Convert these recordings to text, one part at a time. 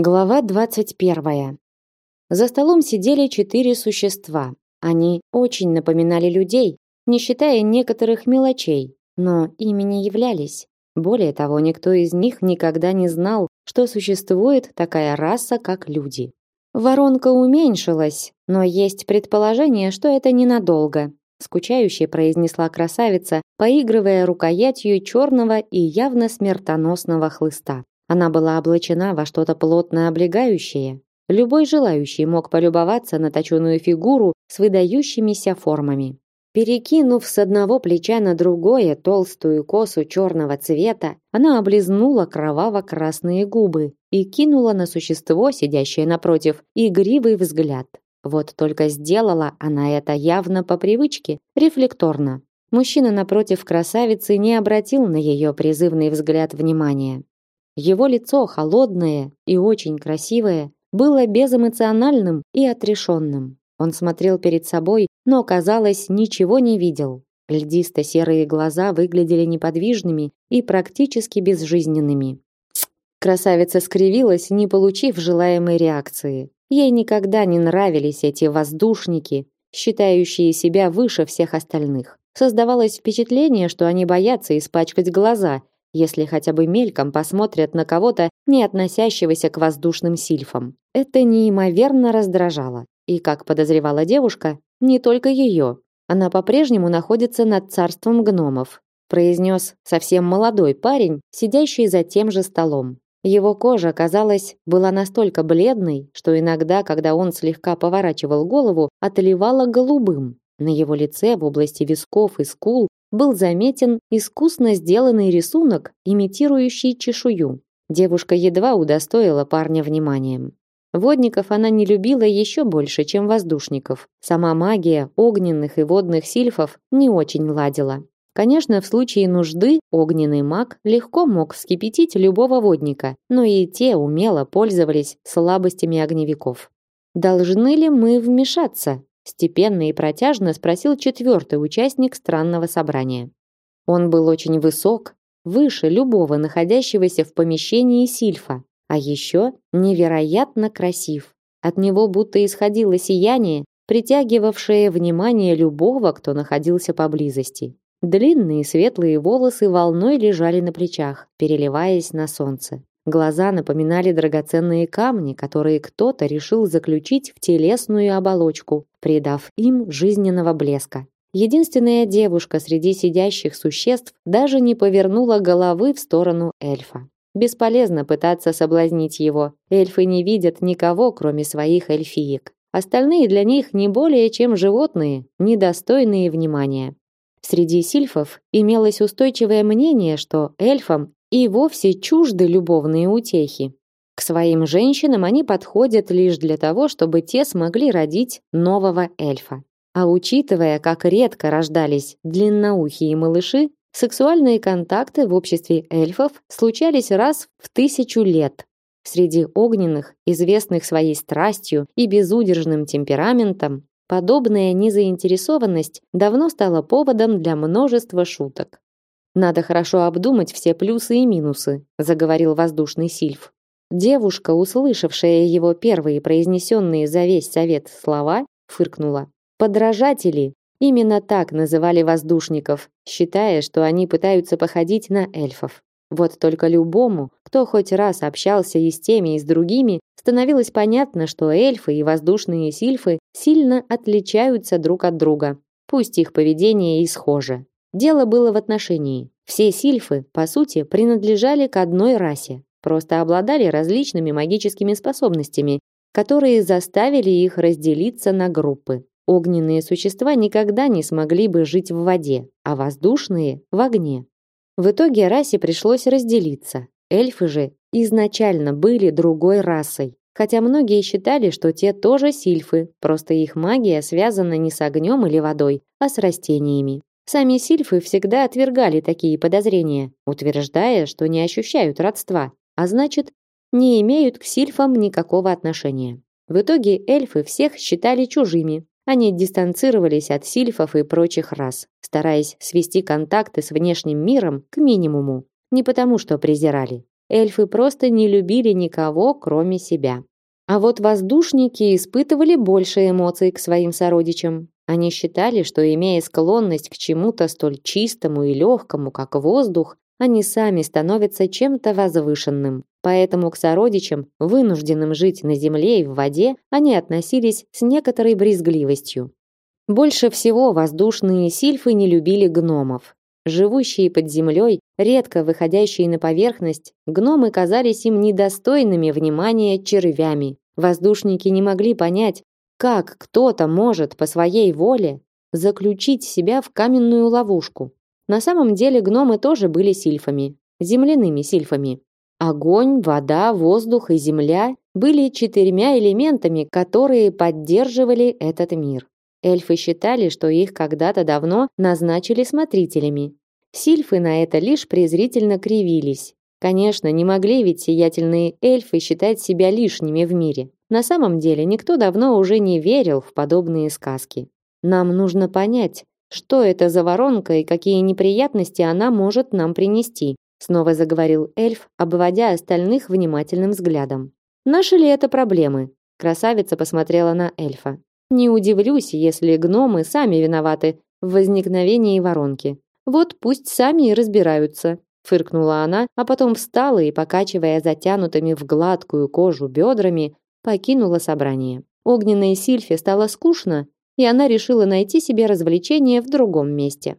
Глава двадцать первая. За столом сидели четыре существа. Они очень напоминали людей, не считая некоторых мелочей, но ими не являлись. Более того, никто из них никогда не знал, что существует такая раса, как люди. Воронка уменьшилась, но есть предположение, что это ненадолго, скучающе произнесла красавица, поигрывая рукоятью черного и явно смертоносного хлыста. Она была облачена во что-то плотно облегающее. Любой желающий мог полюбоваться на точеную фигуру с выдающимися формами. Перекинув с одного плеча на другое толстую косу черного цвета, она облизнула кроваво-красные губы и кинула на существо, сидящее напротив, игривый взгляд. Вот только сделала она это явно по привычке, рефлекторно. Мужчина напротив красавицы не обратил на ее призывный взгляд внимания. Его лицо, холодное и очень красивое, было безэмоциональным и отрешенным. Он смотрел перед собой, но, казалось, ничего не видел. Льдисто-серые глаза выглядели неподвижными и практически безжизненными. Красавица скривилась, не получив желаемой реакции. Ей никогда не нравились эти воздушники, считающие себя выше всех остальных. Создавалось впечатление, что они боятся испачкать глаза если хотя бы мельком посмотрят на кого-то, не относящегося к воздушным сильфам. Это неимоверно раздражало. И, как подозревала девушка, не только ее. Она по-прежнему находится над царством гномов, произнес совсем молодой парень, сидящий за тем же столом. Его кожа, казалось, была настолько бледной, что иногда, когда он слегка поворачивал голову, отливала голубым. На его лице в области висков и скул был заметен искусно сделанный рисунок, имитирующий чешую. Девушка едва удостоила парня вниманием. Водников она не любила еще больше, чем воздушников. Сама магия огненных и водных сильфов не очень ладила. Конечно, в случае нужды огненный маг легко мог вскипятить любого водника, но и те умело пользовались слабостями огневиков. Должны ли мы вмешаться? Степенно и протяжно спросил четвертый участник странного собрания. Он был очень высок, выше любого находящегося в помещении сильфа, а еще невероятно красив. От него будто исходило сияние, притягивавшее внимание любого, кто находился поблизости. Длинные светлые волосы волной лежали на плечах, переливаясь на солнце. Глаза напоминали драгоценные камни, которые кто-то решил заключить в телесную оболочку, придав им жизненного блеска. Единственная девушка среди сидящих существ даже не повернула головы в сторону эльфа. Бесполезно пытаться соблазнить его. Эльфы не видят никого, кроме своих эльфиек. Остальные для них не более чем животные, недостойные внимания. Среди сильфов имелось устойчивое мнение, что эльфам и вовсе чужды любовные утехи. К своим женщинам они подходят лишь для того, чтобы те смогли родить нового эльфа. А учитывая, как редко рождались длинноухие малыши, сексуальные контакты в обществе эльфов случались раз в тысячу лет. Среди огненных, известных своей страстью и безудержным темпераментом, подобная незаинтересованность давно стала поводом для множества шуток. Надо хорошо обдумать все плюсы и минусы, заговорил воздушный сильф. Девушка, услышавшая его первые произнесенные за весь совет слова, фыркнула. Подражатели именно так называли воздушников, считая, что они пытаются походить на эльфов. Вот только любому, кто хоть раз общался и с теми, и с другими, становилось понятно, что эльфы и воздушные сильфы сильно отличаются друг от друга. Пусть их поведение и схоже. Дело было в отношении. Все сильфы, по сути, принадлежали к одной расе, просто обладали различными магическими способностями, которые заставили их разделиться на группы. Огненные существа никогда не смогли бы жить в воде, а воздушные – в огне. В итоге расе пришлось разделиться. Эльфы же изначально были другой расой, хотя многие считали, что те тоже сильфы, просто их магия связана не с огнем или водой, а с растениями. Сами сильфы всегда отвергали такие подозрения, утверждая, что не ощущают родства, а значит, не имеют к сильфам никакого отношения. В итоге эльфы всех считали чужими. Они дистанцировались от сильфов и прочих рас, стараясь свести контакты с внешним миром к минимуму. Не потому, что презирали. эльфы просто не любили никого, кроме себя. А вот воздушники испытывали больше эмоций к своим сородичам. Они считали, что имея склонность к чему-то столь чистому и легкому, как воздух, они сами становятся чем-то возвышенным. Поэтому к сородичам, вынужденным жить на земле и в воде, они относились с некоторой брезгливостью. Больше всего воздушные сильфы не любили гномов. Живущие под землей, редко выходящие на поверхность, гномы казались им недостойными внимания червями. Воздушники не могли понять, как кто-то может по своей воле заключить себя в каменную ловушку. На самом деле гномы тоже были сильфами, земляными сильфами. Огонь, вода, воздух и земля были четырьмя элементами, которые поддерживали этот мир. Эльфы считали, что их когда-то давно назначили смотрителями. Сильфы на это лишь презрительно кривились. Конечно, не могли ведь сиятельные эльфы считать себя лишними в мире. На самом деле никто давно уже не верил в подобные сказки. Нам нужно понять, что это за воронка и какие неприятности она может нам принести, снова заговорил эльф, обводя остальных внимательным взглядом. Наши ли это проблемы? Красавица посмотрела на эльфа. Не удивлюсь, если гномы сами виноваты в возникновении воронки. Вот пусть сами и разбираются, фыркнула она, а потом встала и, покачивая затянутыми в гладкую кожу бедрами, покинула собрание. Огненной Сильфе стало скучно, и она решила найти себе развлечение в другом месте.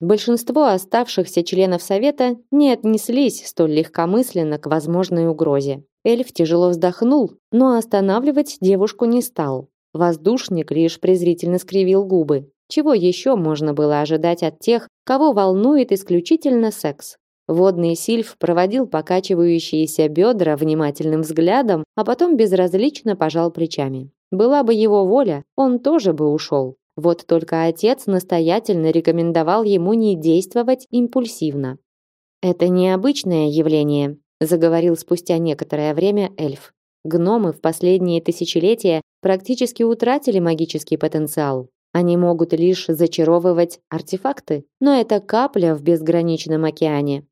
Большинство оставшихся членов совета не отнеслись столь легкомысленно к возможной угрозе. Эльф тяжело вздохнул, но останавливать девушку не стал. Воздушник лишь презрительно скривил губы. Чего еще можно было ожидать от тех, кого волнует исключительно секс? Водный сильф проводил покачивающиеся бедра внимательным взглядом, а потом безразлично пожал плечами. Была бы его воля, он тоже бы ушел. Вот только отец настоятельно рекомендовал ему не действовать импульсивно. «Это необычное явление», заговорил спустя некоторое время эльф. Гномы в последние тысячелетия практически утратили магический потенциал. Они могут лишь зачаровывать артефакты, но это капля в безграничном океане.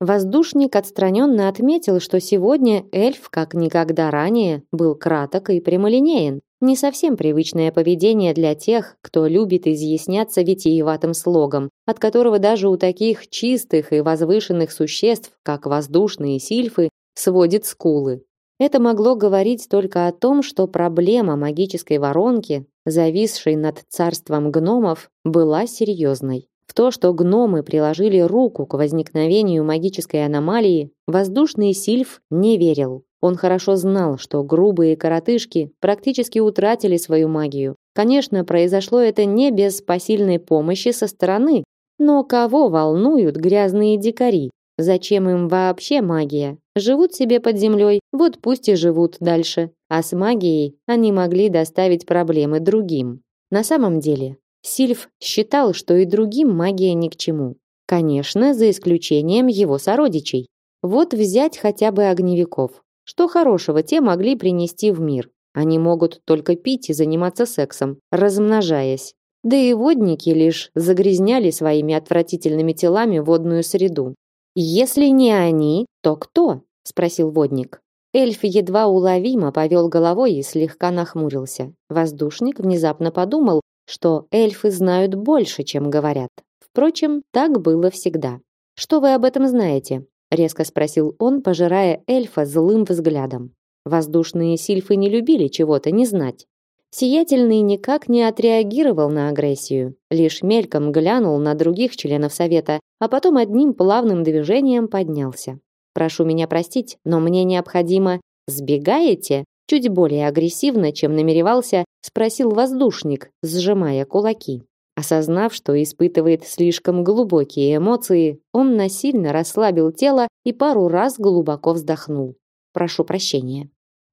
Воздушник отстраненно отметил, что сегодня эльф, как никогда ранее, был краток и прямолинеен. Не совсем привычное поведение для тех, кто любит изъясняться витиеватым слогом, от которого даже у таких чистых и возвышенных существ, как воздушные сильфы, сводит скулы. Это могло говорить только о том, что проблема магической воронки, зависшей над царством гномов, была серьезной. В то, что гномы приложили руку к возникновению магической аномалии, воздушный сильф не верил. Он хорошо знал, что грубые коротышки практически утратили свою магию. Конечно, произошло это не без посильной помощи со стороны, но кого волнуют грязные дикари? Зачем им вообще магия? Живут себе под землей, вот пусть и живут дальше. А с магией они могли доставить проблемы другим. На самом деле, Сильф считал, что и другим магия ни к чему. Конечно, за исключением его сородичей. Вот взять хотя бы огневиков. Что хорошего те могли принести в мир? Они могут только пить и заниматься сексом, размножаясь. Да и водники лишь загрязняли своими отвратительными телами водную среду. Если не они, то кто? спросил водник. Эльф едва уловимо повел головой и слегка нахмурился. Воздушник внезапно подумал, что эльфы знают больше, чем говорят. Впрочем, так было всегда. Что вы об этом знаете? резко спросил он, пожирая эльфа злым взглядом. Воздушные сильфы не любили чего-то не знать. Сиятельный никак не отреагировал на агрессию, лишь мельком глянул на других членов совета, а потом одним плавным движением поднялся. Прошу меня простить, но мне необходимо. Сбегаете? Чуть более агрессивно, чем намеревался, спросил воздушник, сжимая кулаки. Осознав, что испытывает слишком глубокие эмоции, он насильно расслабил тело и пару раз глубоко вздохнул. Прошу прощения.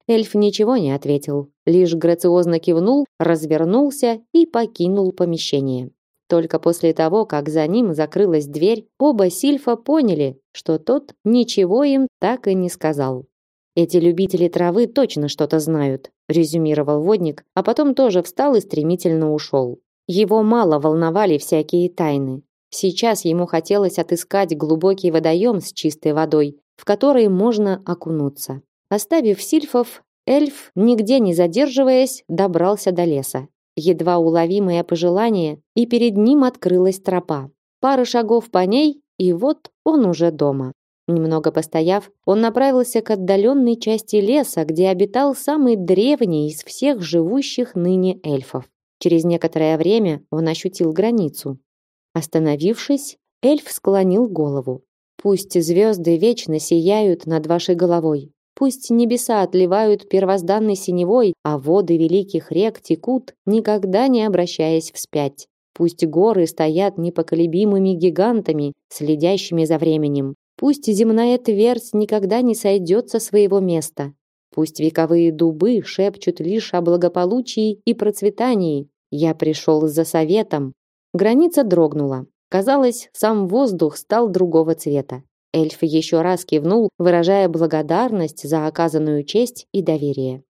Эльф ничего не ответил, лишь грациозно кивнул, развернулся и покинул помещение. Только после того, как за ним закрылась дверь, оба сильфа поняли, что тот ничего им так и не сказал. Эти любители травы точно что-то знают, резюмировал водник, а потом тоже встал и стремительно ушел. Его мало волновали всякие тайны. Сейчас ему хотелось отыскать глубокий водоем с чистой водой, в который можно окунуться. Оставив сильфов, эльф, нигде не задерживаясь, добрался до леса. Едва уловимое пожелание, и перед ним открылась тропа. Пара шагов по ней, и вот он уже дома. Немного постояв, он направился к отдаленной части леса, где обитал самый древний из всех живущих ныне эльфов. Через некоторое время он ощутил границу. Остановившись, эльф склонил голову. Пусть звезды вечно сияют над вашей головой. Пусть небеса отливают первозданной синевой, а воды великих рек текут, никогда не обращаясь вспять. Пусть горы стоят непоколебимыми гигантами, следящими за временем. Пусть земная твердь никогда не сойдет со своего места. Пусть вековые дубы шепчут лишь о благополучии и процветании. Я пришел за советом. Граница дрогнула. Казалось, сам воздух стал другого цвета. Эльф еще раз кивнул, выражая благодарность за оказанную честь и доверие.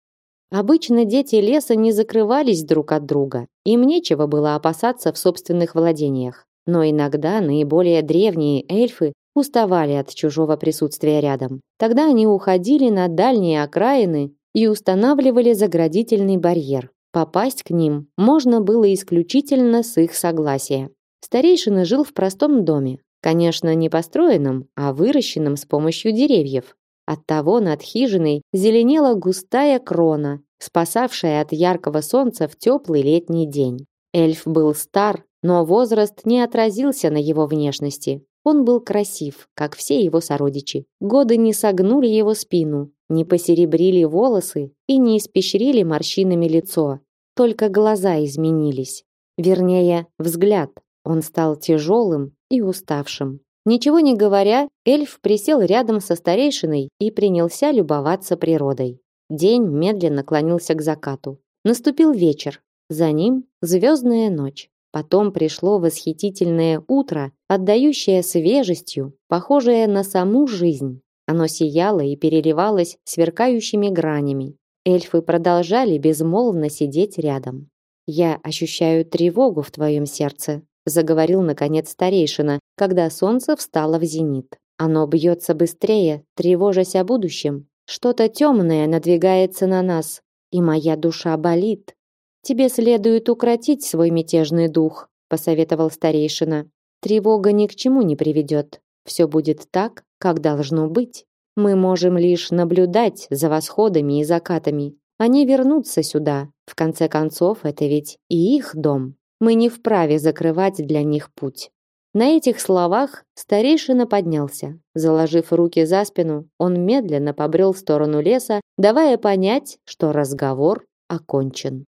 Обычно дети леса не закрывались друг от друга. Им нечего было опасаться в собственных владениях. Но иногда наиболее древние эльфы уставали от чужого присутствия рядом. Тогда они уходили на дальние окраины и устанавливали заградительный барьер. Попасть к ним можно было исключительно с их согласия. Старейшина жил в простом доме, конечно, не построенном, а выращенном с помощью деревьев. Оттого над хижиной зеленела густая крона, спасавшая от яркого солнца в теплый летний день. Эльф был стар, но возраст не отразился на его внешности. Он был красив, как все его сородичи. Годы не согнули его спину, не посеребрили волосы и не испещрили морщинами лицо. Только глаза изменились. Вернее, взгляд. Он стал тяжелым и уставшим. Ничего не говоря, эльф присел рядом со старейшиной и принялся любоваться природой. День медленно клонился к закату. Наступил вечер. За ним звездная ночь. Потом пришло восхитительное утро, отдающее свежестью, похожее на саму жизнь. Оно сияло и переливалось сверкающими гранями. Эльфы продолжали безмолвно сидеть рядом. Я ощущаю тревогу в твоем сердце, заговорил наконец старейшина, когда солнце встало в зенит. Оно бьется быстрее, тревожась о будущем. Что-то темное надвигается на нас, и моя душа болит. Тебе следует укротить свой мятежный дух, посоветовал старейшина. Тревога ни к чему не приведет. Все будет так, как должно быть. Мы можем лишь наблюдать за восходами и закатами. Они вернутся сюда. В конце концов, это ведь и их дом. Мы не вправе закрывать для них путь. На этих словах старейшина поднялся. Заложив руки за спину, он медленно побрел в сторону леса, давая понять, что разговор окончен.